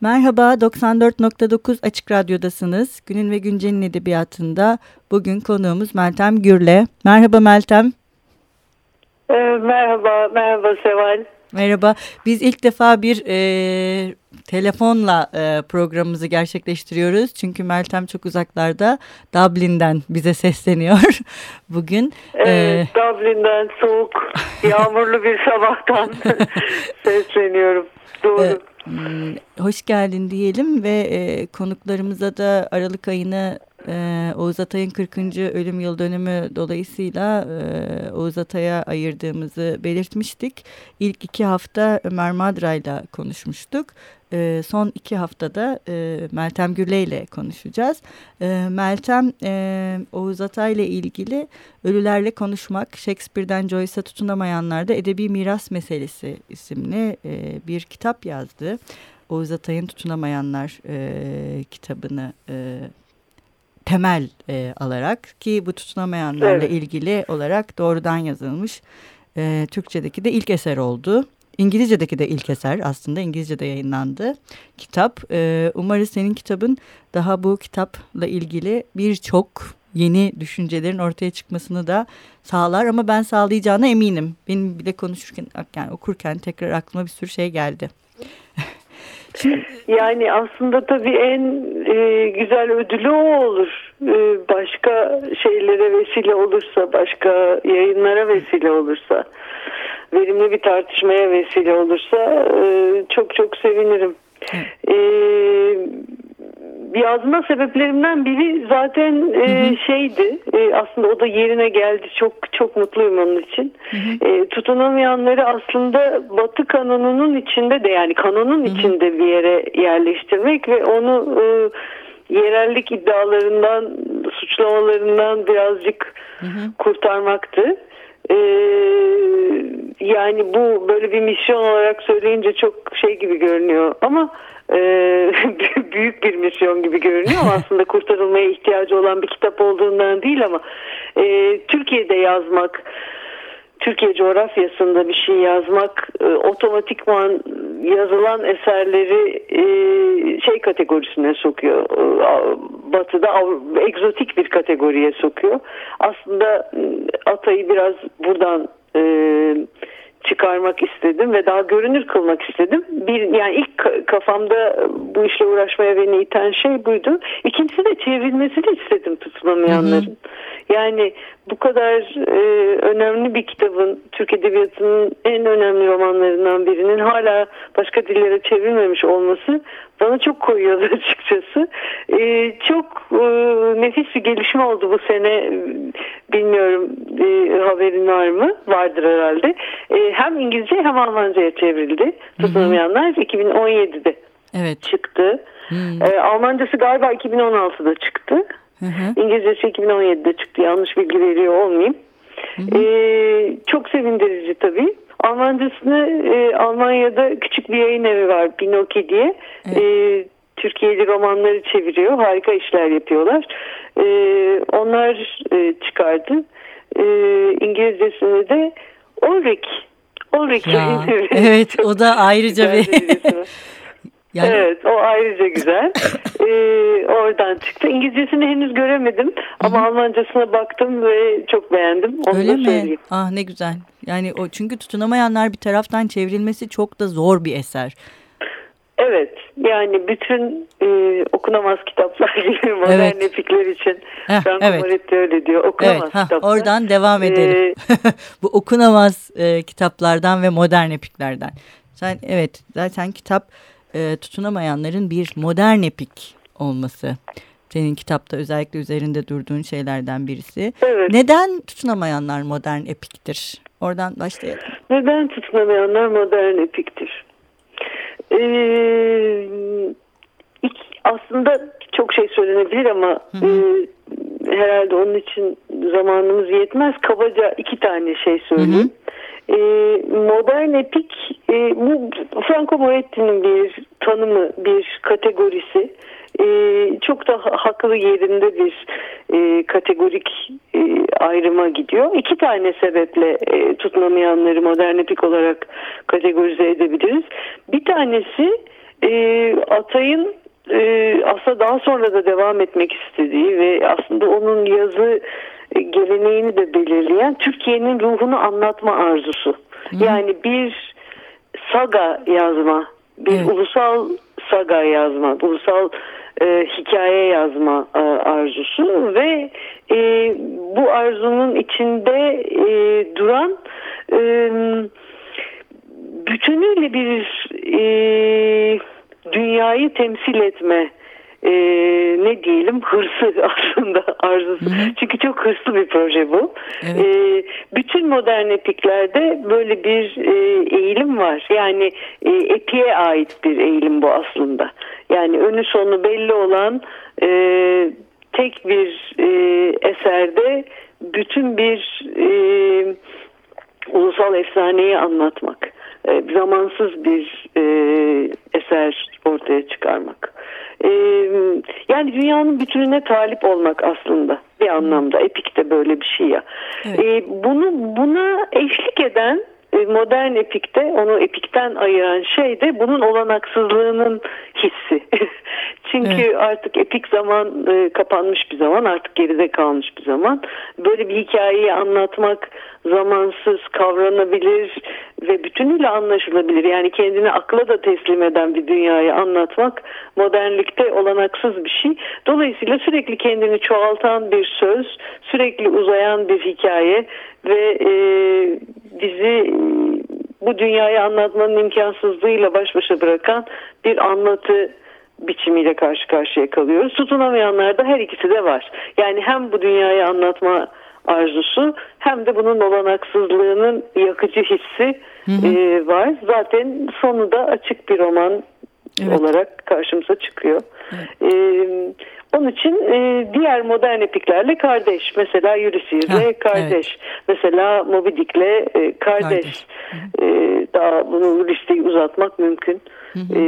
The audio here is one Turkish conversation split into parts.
Merhaba, 94.9 Açık Radyo'dasınız. Günün ve Güncel'in edebiyatında bugün konuğumuz Meltem Gürle. Merhaba Meltem. Ee, merhaba, merhaba Seval. Merhaba. Biz ilk defa bir e, telefonla e, programımızı gerçekleştiriyoruz. Çünkü Meltem çok uzaklarda Dublin'den bize sesleniyor bugün. Evet, ee, Dublin'den soğuk, yağmurlu bir sabahtan sesleniyorum. Doğru. E, hoş geldin diyelim ve e, konuklarımıza da Aralık ayını e, Oğuz Atay'ın 40. ölüm yıl dönümü dolayısıyla e, Oğuz Atay'a ayırdığımızı belirtmiştik. İlk iki hafta Ömer Madra ile konuşmuştuk. E, son iki haftada e, Meltem Gürle ile konuşacağız. E, Meltem e, Oğuz Atay ile ilgili Ölülerle Konuşmak, Shakespeare'den Joyce'a tutunamayanlarda Edebi Miras Meselesi isimli e, bir kitap yazdı. Oğuz Atay'ın Tutunamayanlar e, kitabını e, temel e, alarak ki bu tutunamayanlarla evet. ilgili olarak doğrudan yazılmış e, Türkçedeki de ilk eser oldu. İngilizce'deki de ilk eser aslında İngilizce'de yayınlandı kitap. E, umarız senin kitabın daha bu kitapla ilgili birçok yeni düşüncelerin ortaya çıkmasını da sağlar ama ben sağlayacağına eminim. Benim bile konuşurken yani okurken tekrar aklıma bir sürü şey geldi. Yani aslında tabii en e, güzel ödülü o olur. E, başka şeylere vesile olursa, başka yayınlara vesile olursa, verimli bir tartışmaya vesile olursa e, çok çok sevinirim. E, yazma sebeplerimden biri zaten e, şeydi. E, aslında o da yerine geldi. Çok çok mutluyum onun için. Hı hı. E, tutunamayanları aslında Batı kanonunun içinde de yani kanonun hı hı. içinde bir yere yerleştirmek ve onu e, yerellik iddialarından, suçlamalarından birazcık hı hı. kurtarmaktı. Ee, yani bu böyle bir misyon olarak söyleyince çok şey gibi görünüyor. Ama e, büyük bir misyon gibi görünüyor aslında kurtarılmaya ihtiyacı olan bir kitap olduğundan değil ama e, Türkiye'de yazmak Türkiye coğrafyasında bir şey yazmak e, otomatikman yazılan eserleri e, şey kategorisine sokuyor. E, batı'da egzotik bir kategoriye sokuyor. Aslında Atay'ı biraz buradan e, çıkarmak istedim ve daha görünür kılmak istedim. Bir yani ilk kafamda bu işle uğraşmaya beni iten şey buydu. İkincisi de çevrilmesini istedim tutunamayanların. Hı hı. Yani bu kadar e, önemli bir kitabın Türk Edebiyatı'nın en önemli romanlarından birinin hala başka dillere çevrilmemiş olması bana çok koyuyordu açıkçası. E, çok e, nefis bir gelişme oldu bu sene. Bilmiyorum e, haberin var mı? Vardır herhalde. E, hem İngilizce hem Almanca'ya çevrildi. Tutunamayanlar 2017'de evet. çıktı. Hmm. E, Almancası galiba 2016'da çıktı. Hı hı. İngilizcesi 2017'de çıktı. Yanlış bilgi veriyor olmayayım. Hı hı. Ee, çok sevindirici tabii. Almancasını e, Almanya'da küçük bir yayın evi var Binoki diye. Evet. E, Türkiye'li romanları çeviriyor. Harika işler yapıyorlar. E, onlar e, çıkardı. E, İngilizcesini de Ulrich. Ulrich ya, Evet o da ayrıca bir Yani... Evet o ayrıca güzel. ee, oradan çıktı. İngilizcesini henüz göremedim ama. Almancasına baktım ve çok beğendim. Onu Öyle mi? Söyleyeyim. Ah ne güzel. Yani o çünkü tutunamayanlar bir taraftan çevrilmesi çok da zor bir eser. Evet yani bütün e, okunamaz kitaplar gibi modern evet. epikler için Heh, Franco evet. Moretti öyle diyor okunamaz evet, kitaplar. Oradan devam edelim. Ee, Bu okunamaz e, kitaplardan ve modern epiklerden. Sen evet zaten kitap e, tutunamayanların bir modern epik olması. Senin kitapta özellikle üzerinde durduğun şeylerden birisi. Evet. Neden tutunamayanlar modern epiktir? Oradan başlayalım. Neden tutunamayanlar modern epiktir? Ee, aslında çok şey söylenebilir ama hı hı. E, herhalde onun için zamanımız yetmez. Kabaca iki tane şey söyleyeyim. Hı hı. E, modern epik e, bu Franco Moretti'nin bir tanımı, bir kategorisi. E, çok da haklı yerinde bir e, kategorik e, ayrıma gidiyor. İki tane sebeple e, tutunamayanları modern epik olarak kategorize edebiliriz. Bir tanesi e, Atay'ın e, aslında daha sonra da devam etmek istediği ve aslında onun yazı geleneğini de belirleyen Türkiye'nin ruhunu anlatma arzusu. Hı. Yani bir saga yazma, bir evet. ulusal saga yazma, ulusal e, hikaye yazma e, arzusu ve e, bu arzunun içinde e, duran e, bütünüyle bir e, dünyayı temsil etme e, ne diyelim hırsı aslında arzusu. Hı hı. Çünkü çok hırslı bir proje bu. Evet. E, bütün modern epiklerde böyle bir e, eğilim var. Yani e, epiye ait bir eğilim bu aslında. Yani önü sonu belli olan e, tek bir e, eserde bütün bir e, ulusal efsaneyi anlatmak. E, zamansız bir e, eser ortaya çıkarmak. E, yani dünyanın bütününe talip olmak aslında bir anlamda. Epik de böyle bir şey ya. Evet. E, bunu buna eşlik eden e, modern epikte onu epikten ayıran şey de bunun olanaksızlığının hissi. Çünkü evet. artık epik zaman e, kapanmış bir zaman artık geride kalmış bir zaman. Böyle bir hikayeyi anlatmak zamansız, kavranabilir ve bütünüyle anlaşılabilir. Yani kendini akla da teslim eden bir dünyayı anlatmak modernlikte olanaksız bir şey. Dolayısıyla sürekli kendini çoğaltan bir söz, sürekli uzayan bir hikaye ve e, bizi bu dünyayı anlatmanın imkansızlığıyla baş başa bırakan bir anlatı biçimiyle karşı karşıya kalıyoruz. Tutunamayanlar da her ikisi de var. Yani hem bu dünyayı anlatma arzusu hem de bunun olanaksızlığının yakıcı hissi hı hı. E, var. Zaten sonu da açık bir roman evet. olarak karşımıza çıkıyor. Evet. E, onun için e, diğer modern epiklerle kardeş. Mesela Ulysses'le kardeş. Evet. Mesela Moby Dick'le e, kardeş. kardeş. E, daha bunu listeyi uzatmak mümkün. Hı hı. E,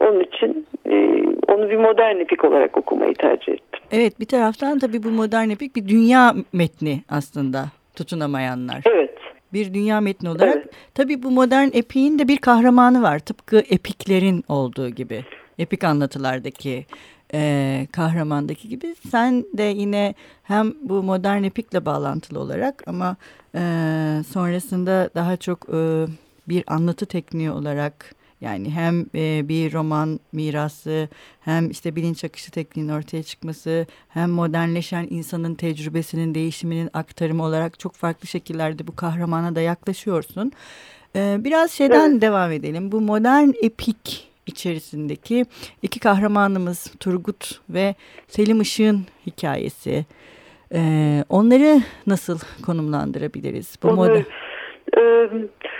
onun için e, onu bir modern epik olarak okumayı tercih ettim. Evet bir taraftan tabii bu modern epik bir dünya metni aslında tutunamayanlar. Evet. Bir dünya metni olarak. Evet. Tabii bu modern epiğin de bir kahramanı var. Tıpkı epiklerin olduğu gibi. Epik anlatılardaki e, kahramandaki gibi. Sen de yine hem bu modern epikle bağlantılı olarak ama e, sonrasında daha çok e, bir anlatı tekniği olarak yani hem e, bir roman mirası hem işte bilinç akışı tekniğinin ortaya çıkması hem modernleşen insanın tecrübesinin değişiminin aktarımı olarak çok farklı şekillerde bu kahramana da yaklaşıyorsun. E, biraz şeyden evet. devam edelim. Bu modern epik içerisindeki iki kahramanımız Turgut ve Selim Işık'ın hikayesi. E, onları nasıl konumlandırabiliriz? Bu modern... E,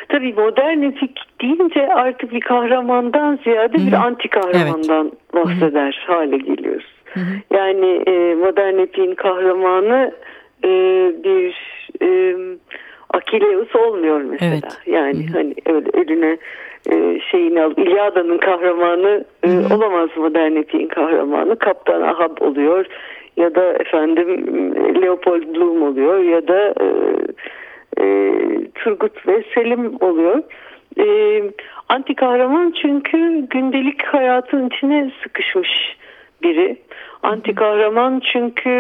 tabii modern epik deyince artık bir kahramandan ziyade Hı-hı. bir anti kahramandan evet. bahseder Hı-hı. hale geliyoruz. Hı-hı. Yani e, modern epiğin kahramanı e, bir e, Akileus olmuyor mesela. Evet. Yani Hı-hı. hani öyle eline e, şeyini al İlyada'nın kahramanı e, olamaz modern epiğin kahramanı. Kaptan Ahab oluyor ya da efendim Leopold Bloom oluyor ya da e, e, Turgut ve Selim oluyor. E, anti kahraman çünkü gündelik hayatın içine sıkışmış biri. Anti kahraman çünkü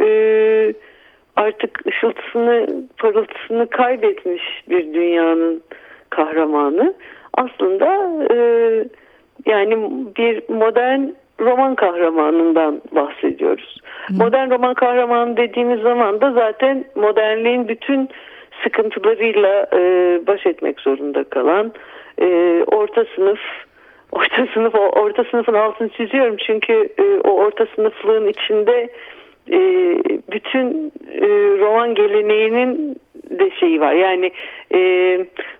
e, artık ışıltısını, parıltısını kaybetmiş bir dünyanın kahramanı. Aslında e, yani bir modern roman kahramanından bahsediyoruz. Hı. Modern roman kahramanı dediğimiz zaman da zaten modernliğin bütün sıkıntılarıyla e, baş etmek zorunda kalan e, orta sınıf orta sınıf orta sınıfın altını çiziyorum çünkü e, o orta sınıflığın içinde e, bütün e, roman geleneğinin de şeyi var. Yani e,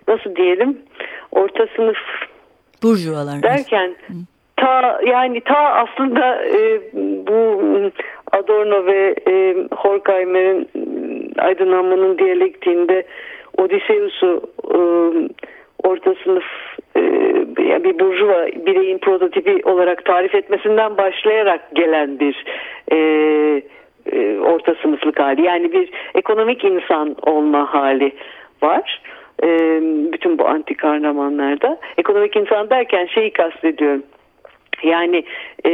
nasıl diyelim orta sınıf burjuvalar derken ta yani ta aslında e, bu Adorno ve e, Horkheimer'in aydınlanmanın diyalektiğinde Odysseus'u e, orta sınıf e, yani bir burjuva bireyin prototipi olarak tarif etmesinden başlayarak gelen bir e, e, orta sınıflık hali. Yani bir ekonomik insan olma hali var. e, bütün bu anti kahramanlarda. Ekonomik insan derken şeyi kastediyorum. Yani e,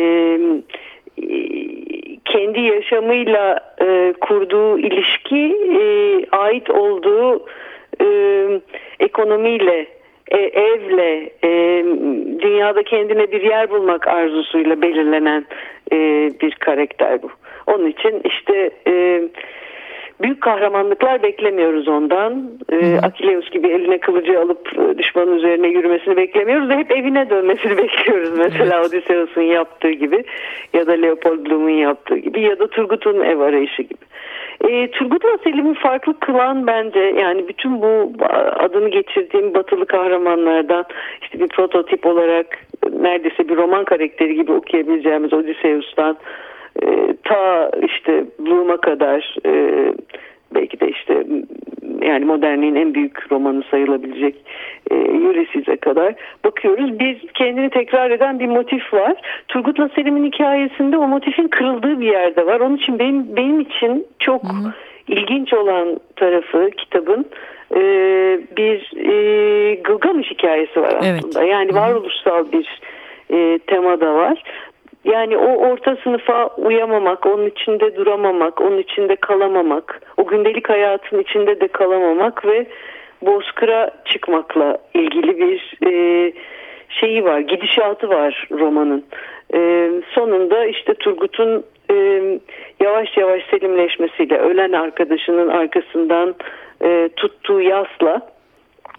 kendi yaşamıyla e, kurduğu ilişki e, ait olduğu e, ekonomiyle e, evle e, dünyada kendine bir yer bulmak arzusuyla belirlenen e, bir karakter bu. Onun için işte e, büyük kahramanlıklar beklemiyoruz ondan. E, Akileus gibi eline kılıcı alıp e, düşmanın üzerine yürümesini beklemiyoruz da hep evine dönmesini bekliyoruz. Mesela evet. Odysseus'un yaptığı gibi ya da Leopold Bloom'un yaptığı gibi ya da Turgut'un ev arayışı gibi. E, Turgut'la Selim'i farklı kılan bence yani bütün bu adını geçirdiğim batılı kahramanlardan işte bir prototip olarak neredeyse bir roman karakteri gibi okuyabileceğimiz Odysseus'tan e, ta işte Bloom'a kadar e, belki de işte yani modernliğin en büyük romanı sayılabilecek e, Ulysses'e kadar bakıyoruz. Bir kendini tekrar eden bir motif var. Turgut'la Selim'in hikayesinde o motifin kırıldığı bir yerde var. Onun için benim benim için çok hı hı. ilginç olan tarafı kitabın e, bir e, Gılgamış hikayesi var aslında. Evet. Yani varoluşsal bir e, tema da var. Yani o orta sınıfa uyamamak, onun içinde duramamak, onun içinde kalamamak, o gündelik hayatın içinde de kalamamak ve bozkıra çıkmakla ilgili bir e, şeyi var, gidişatı var romanın. E, sonunda işte Turgut'un e, yavaş yavaş selimleşmesiyle, ölen arkadaşının arkasından e, tuttuğu yasla,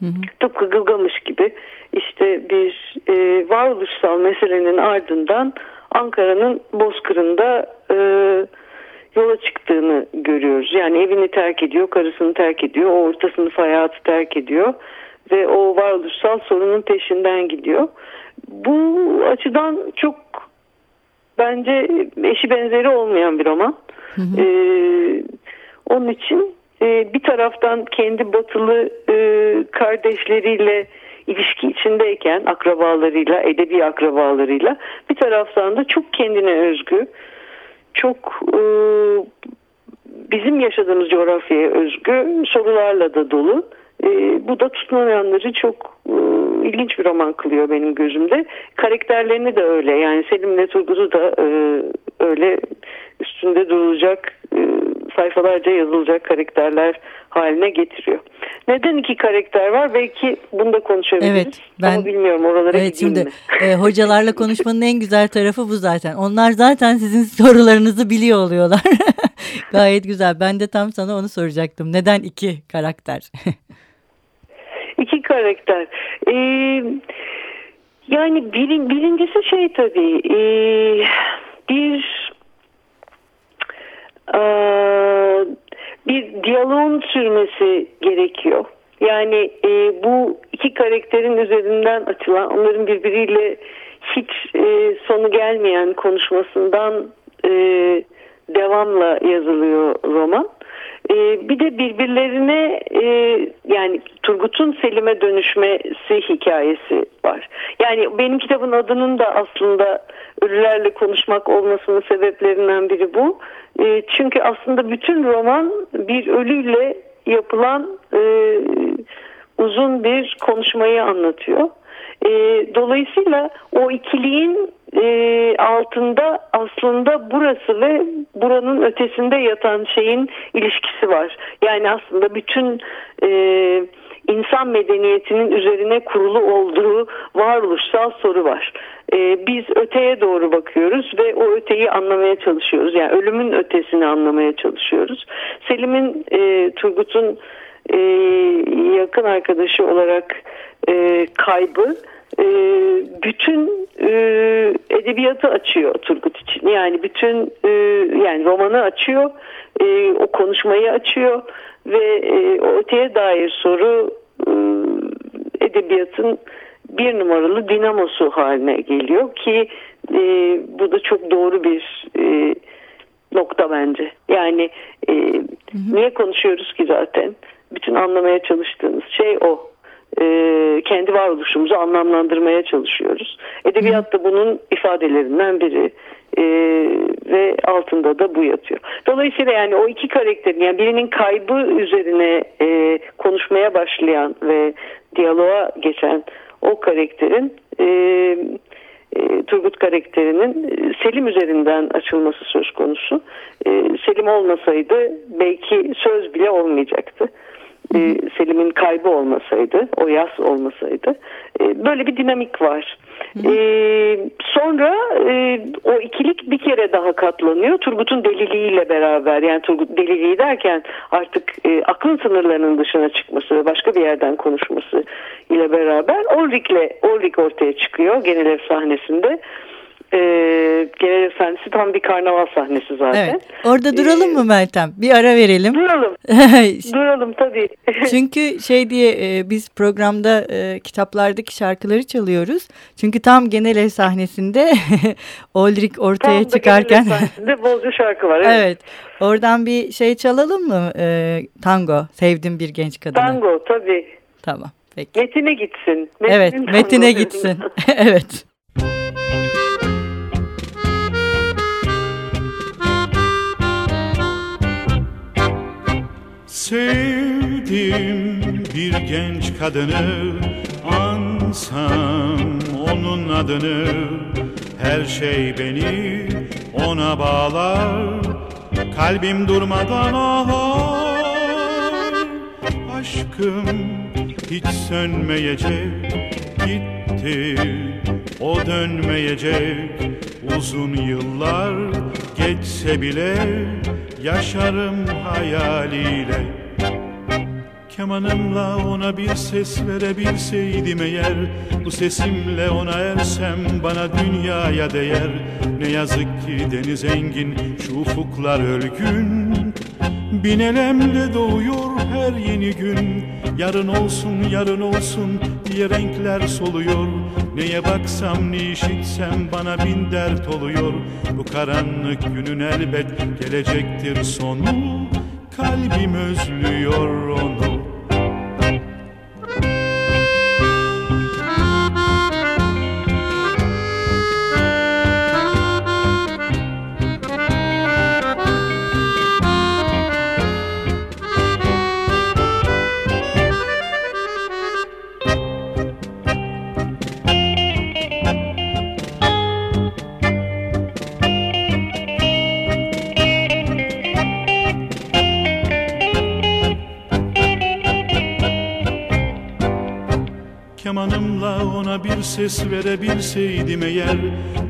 Hı hı. Tıpkı Gılgamış gibi işte bir e, varoluşsal meselenin ardından Ankara'nın Bozkır'ında e, yola çıktığını görüyoruz. Yani evini terk ediyor, karısını terk ediyor, o orta sınıf hayatı terk ediyor ve o varoluşsal sorunun peşinden gidiyor. Bu açıdan çok bence eşi benzeri olmayan bir roman. Hı hı. Ee, onun için e, bir taraftan kendi batılı e, kardeşleriyle ilişki içindeyken akrabalarıyla, edebi akrabalarıyla bir taraftan da çok kendine özgü, çok e, bizim yaşadığımız coğrafyaya özgü sorularla da dolu. E, bu da tutmayanları çok e, ilginç bir roman kılıyor benim gözümde. Karakterlerini de öyle. Yani Selim'le Turgut'u da e, öyle üstünde durulacak e, sayfalarca yazılacak karakterler haline getiriyor. Neden iki karakter var? Belki bunu da konuşabiliriz. Evet, ben, Ama bilmiyorum oralara evet, şimdi, mi? E, hocalarla konuşmanın en güzel tarafı bu zaten. Onlar zaten sizin sorularınızı biliyor oluyorlar. Gayet güzel. Ben de tam sana onu soracaktım. Neden iki karakter? iki karakter. Ee, yani bir, birincisi şey tabii. E, bir e, bir diyaloğun sürmesi gerekiyor. Yani e, bu iki karakterin üzerinden açılan, onların birbiriyle hiç e, sonu gelmeyen konuşmasından e, devamla yazılıyor roman. E, bir de birbirlerine e, yani Turgut'un Selim'e dönüşmesi hikayesi var. Yani benim kitabın adının da aslında ölülerle konuşmak olmasının sebeplerinden biri bu. E, çünkü aslında bütün roman bir ölüyle yapılan e, uzun bir konuşmayı anlatıyor. E, dolayısıyla o ikiliğin e, altında aslında burası ve buranın ötesinde yatan şeyin ilişkisi var. Yani aslında bütün e, insan medeniyetinin üzerine kurulu olduğu varoluşsal soru var. E, biz öteye doğru bakıyoruz ve o öteyi anlamaya çalışıyoruz. Yani ölümün ötesini anlamaya çalışıyoruz. Selim'in, e, Turgut'un e, yakın arkadaşı olarak e, kaybı e, bütün e, edebiyatı açıyor Turgut için. Yani bütün e, yani romanı açıyor, e, o konuşmayı açıyor ve e, o öteye dair soru e, edebiyatın bir numaralı dinamosu haline geliyor ki e, bu da çok doğru bir e, nokta bence. Yani e, hı hı. niye konuşuyoruz ki zaten? Bütün anlamaya çalıştığımız şey o. E, kendi varoluşumuzu anlamlandırmaya çalışıyoruz. Edebiyat da bunun ifadelerinden biri. e, ve altında da bu yatıyor. Dolayısıyla yani o iki karakterin yani birinin kaybı üzerine e, konuşmaya başlayan ve diyaloğa geçen o karakterin e, e, Turgut karakterinin e, Selim üzerinden açılması söz konusu. E, Selim olmasaydı belki söz bile olmayacaktı. E, Selim'in kaybı olmasaydı, o yaz olmasaydı. E, böyle bir dinamik var. E, sonra e, o ikilik bir kere daha katlanıyor. Turgut'un deliliğiyle beraber yani Turgut deliliği derken artık e, aklın sınırlarının dışına çıkması ve başka bir yerden konuşması ile beraber Ulrich'le Ulrich ortaya çıkıyor genel ev sahnesinde e, genel efendisi tam bir karnaval sahnesi zaten. Evet. Orada duralım ee, mı Meltem? Bir ara verelim. Duralım. duralım tabii. Çünkü şey diye e, biz programda e, kitaplardaki şarkıları çalıyoruz. Çünkü tam genel ev sahnesinde Olrik ortaya tam çıkarken. Tam sahnesinde bolca şarkı var. Evet. evet. Oradan bir şey çalalım mı? E, tango. Sevdim bir genç kadını. Tango tabii. Tamam. Peki. Metine gitsin. Metin evet, Metine gitsin. evet. Sevdim bir genç kadını. Ansam onun adını. Her şey beni ona bağlar. Kalbim durmadan ağlar. Aşkım hiç sönmeyecek. Gitti o dönmeyecek. Uzun yıllar geçse bile yaşarım hayaliyle. Kemanımla ona bir ses verebilseydim eğer Bu sesimle ona ersem bana dünyaya değer. Ne yazık ki deniz engin şu ufuklar ölgün Bin elemle doğuyor her yeni gün. Yarın olsun yarın olsun diye renkler soluyor Neye baksam ne işitsem bana bin dert oluyor. Bu karanlık günün elbet gelecektir sonu. Kalbim özlüyor onu ses verebilseydim eğer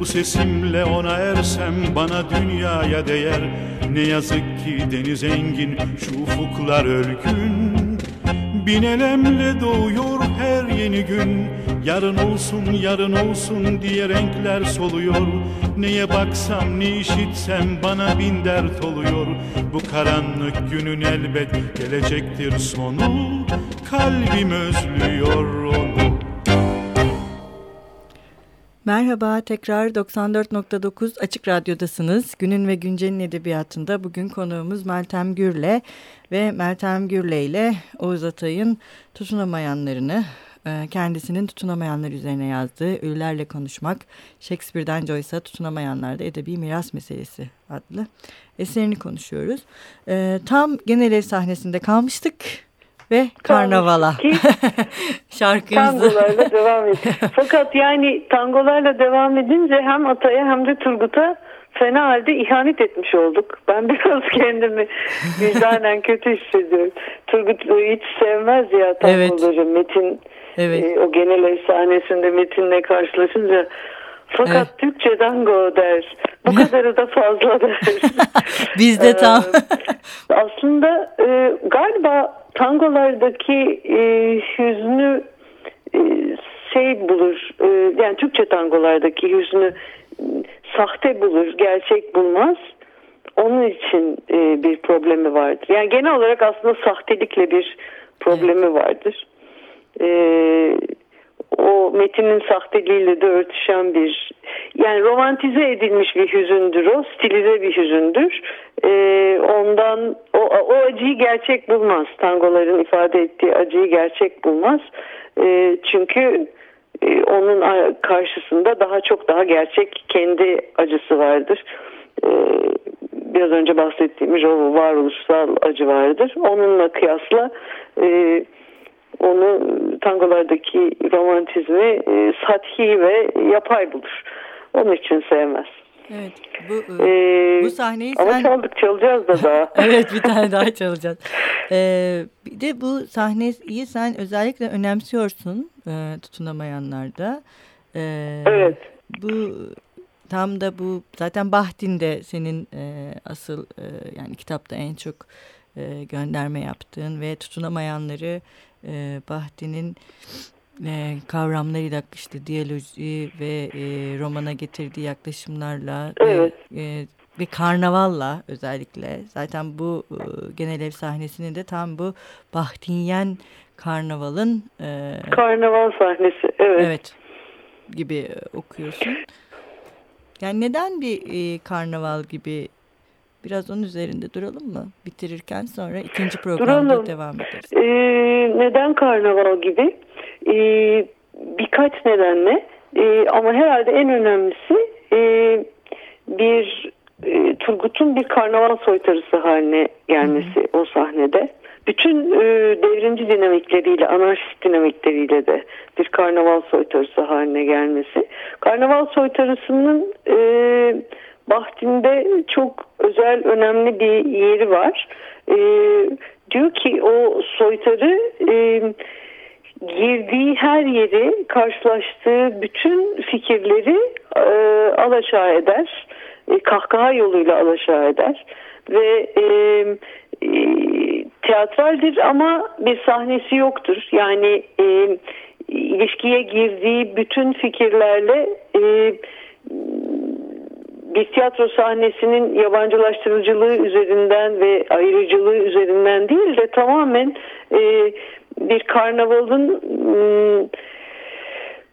Bu sesimle ona ersem bana dünyaya değer. Ne yazık ki deniz engin şu ufuklar ölgün Bin elemle doğuyor her yeni gün. Yarın olsun yarın olsun diye renkler soluyor. Neye baksam ne işitsem bana bin dert oluyor. Bu karanlık günün elbet gelecektir sonu. Kalbim özlüyor onu Merhaba, tekrar 94.9 Açık Radyo'dasınız. Günün ve Güncel'in edebiyatında bugün konuğumuz Meltem Gürle ve Meltem Gürle ile Oğuz Atay'ın tutunamayanlarını, e, kendisinin tutunamayanlar üzerine yazdığı Ölülerle Konuşmak, Shakespeare'den Joyce'a tutunamayanlarda edebi miras meselesi adlı eserini konuşuyoruz. E, tam genel ev sahnesinde kalmıştık ve karnavala şarkımızı. Tangolarla devam et. Fakat yani tangolarla devam edince hem Atay'a hem de Turgut'a fena halde ihanet etmiş olduk. Ben biraz kendimi vicdanen kötü hissediyorum. Turgut hiç sevmez ya tangoları. Evet. Metin evet. E, o genel efsanesinde Metin'le karşılaşınca fakat evet. Türkçe tango der. Bu kadarı da fazla der. Bizde tam. aslında e, galiba tangolardaki e, hüznü e, şey bulur. E, yani Türkçe tangolardaki hüznü e, sahte bulur, gerçek bulmaz. Onun için e, bir problemi vardır. Yani genel olarak aslında sahtelikle bir problemi vardır. E, o metinin sahteliğiyle de örtüşen bir yani romantize edilmiş bir hüzündür o stilize bir hüzündür ee, ondan o, o acıyı gerçek bulmaz tangoların ifade ettiği acıyı gerçek bulmaz ee, çünkü e, onun karşısında daha çok daha gerçek kendi acısı vardır. E, biraz önce bahsettiğimiz o varoluşsal acı vardır. Onunla kıyasla e, onu tangolardaki romantizmi e, sathi ve yapay bulur. Onun için sevmez. Evet. Bu, ee, bu sahneyi ama sen... çaldık çalacağız da daha. evet bir tane daha çalacağız. Ee, bir de bu sahneyi sen özellikle önemsiyorsun e, tutunamayanlarda. Ee, evet. Bu tam da bu zaten Bahtin'de senin e, asıl e, yani kitapta en çok e, gönderme yaptığın ve tutunamayanları e, Bahtin'in e, kavramlarıyla işte diyaloji ve e, romana getirdiği yaklaşımlarla evet. e, e, ve karnavalla özellikle zaten bu e, genel ev sahnesini de tam bu Bahtinyen karnavalın e, karnaval sahnesi evet. evet gibi okuyorsun. Yani neden bir e, karnaval gibi biraz onun üzerinde duralım mı? Bitirirken sonra ikinci programda duralım. devam ederiz. Ee, neden karnaval gibi? Ee, birkaç nedenle ee, ama herhalde en önemlisi e, bir e, Turgut'un bir karnaval soytarısı haline gelmesi Hı. o sahnede. Bütün e, devrimci dinamikleriyle, anarşist dinamikleriyle de bir karnaval soytarısı haline gelmesi. Karnaval soytarısının e, Bahtin'de çok özel, önemli bir yeri var. E, diyor ki o soytarı e, girdiği her yeri, karşılaştığı bütün fikirleri e, alaşağı eder. E, kahkaha yoluyla alaşağı eder. Ve e, e, teatraldir ama bir sahnesi yoktur. Yani e, ilişkiye girdiği bütün fikirlerle e, bir tiyatro sahnesinin yabancılaştırıcılığı üzerinden ve ayrıcılığı üzerinden değil de tamamen e, bir karnavalın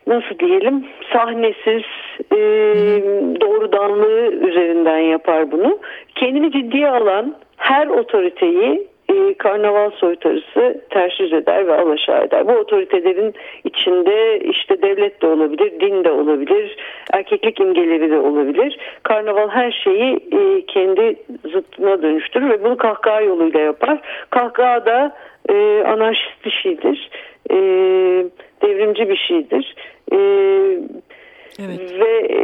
nasıl diyelim sahnesiz e, doğrudanlığı üzerinden yapar bunu. Kendini ciddiye alan her otoriteyi e, karnaval soytarısı ters yüz eder ve alaşağı eder. Bu otoritelerin içinde işte devlet de olabilir, din de olabilir, erkeklik imgeleri de olabilir. Karnaval her şeyi e, kendi zıttına dönüştürür ve bunu kahkaha yoluyla yapar. Kahkaha da e, anarşist bir şeydir, e, devrimci bir şeydir. E, evet. Ve e,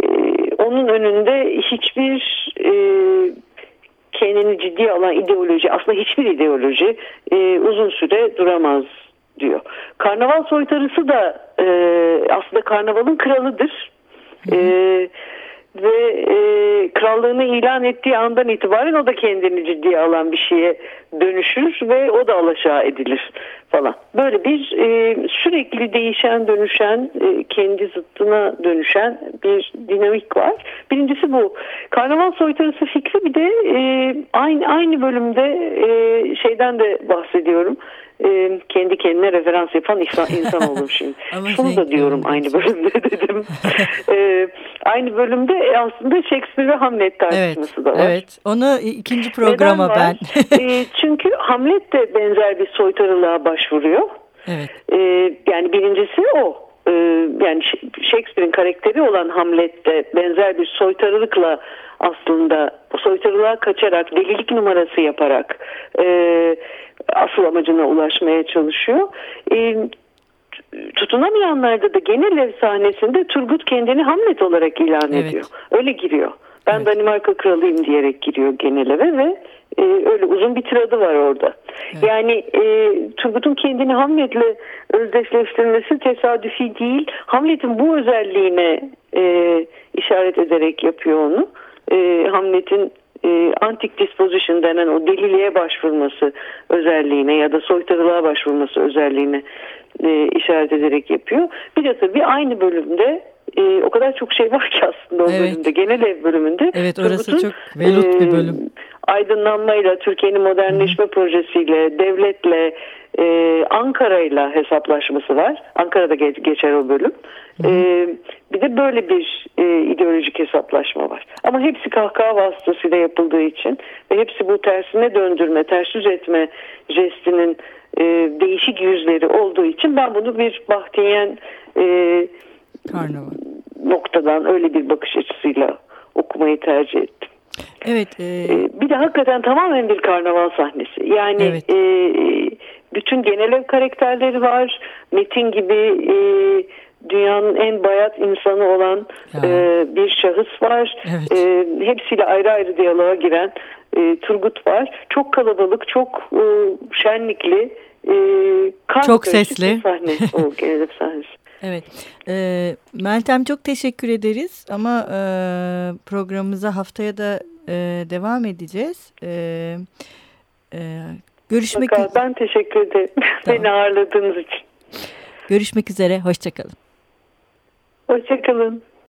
onun önünde hiçbir e, kendini ciddi alan ideoloji aslında hiçbir ideoloji e, uzun süre duramaz diyor. Karnaval soytarısı da e, aslında karnavalın kralıdır. Hı hı. E, ve e, krallığını ilan ettiği andan itibaren o da kendini ciddiye alan bir şeye dönüşür ve o da alaşağı edilir falan. Böyle bir e, sürekli değişen dönüşen e, kendi zıttına dönüşen bir dinamik var. Birincisi bu. Karnaval soytarısı fikri bir de e, aynı aynı bölümde e, şeyden de bahsediyorum e, kendi kendine referans yapan insan, insan olur şimdi. Şunu da diyorum aynı bölümde dedim. e, aynı bölümde aslında Shakespeare ve Hamlet tartışması evet, da var. Evet, onu ikinci programa ben. e, çünkü Hamlet de benzer bir soytarılığa başvuruyor. Evet. E, yani birincisi o e, yani Shakespeare'in karakteri olan Hamlet de benzer bir soytarılıkla aslında soytarılığa kaçarak delilik numarası yaparak e, asıl amacına ulaşmaya çalışıyor. E, tutunamayanlarda da genel ev sahnesinde Turgut kendini Hamlet olarak ilan evet. ediyor. Öyle giriyor. Ben evet. Danimarka kralıyım diyerek giriyor genel eve ve e, öyle uzun bir tiradı var orada. Evet. Yani e, Turgut'un kendini Hamlet'le özdeşleştirmesi tesadüfi değil. Hamlet'in bu özelliğine e, işaret ederek yapıyor onu. E, Hamlet'in e, antik disposition denen o deliliğe başvurması özelliğine ya da soytarılığa başvurması özelliğine e, işaret ederek yapıyor. Bir de tabii aynı bölümde e, o kadar çok şey var ki aslında o evet. bölümde. Genel ev bölümünde. Evet orası çok velut e, bir bölüm. Aydınlanmayla, Türkiye'nin modernleşme Hı. projesiyle, devletle, e, Ankara'yla hesaplaşması var. Ankara'da geç, geçer o bölüm. E, bir de böyle bir e, ideolojik hesaplaşma var. Ama hepsi kahkaha vasıtasıyla yapıldığı için ve hepsi bu tersine döndürme, ters yüz etme jestinin e, değişik yüzleri olduğu için ben bunu bir Bahtiyen e, Karnaval. noktadan öyle bir bakış açısıyla okumayı tercih ettim. Evet. E... Ee, bir de hakikaten tamamen bir karnaval sahnesi. Yani Evet. e, bütün genel ev karakterleri var. Metin gibi e, dünyanın en bayat insanı olan Ya. e, bir şahıs var. Evet. E, hepsiyle ayrı ayrı diyaloğa giren e, Turgut var. Çok kalabalık, çok e, şenlikli, e, Çok sesli. sahne. o genel sahnesi. Evet. Ee, Meltem çok teşekkür ederiz ama e, programımıza haftaya da e, devam edeceğiz. E, e, görüşmek Fakat ben teşekkür ederim Tamam. beni ağırladığınız için. görüşmek üzere. Hoşçakalın. Hoşçakalın.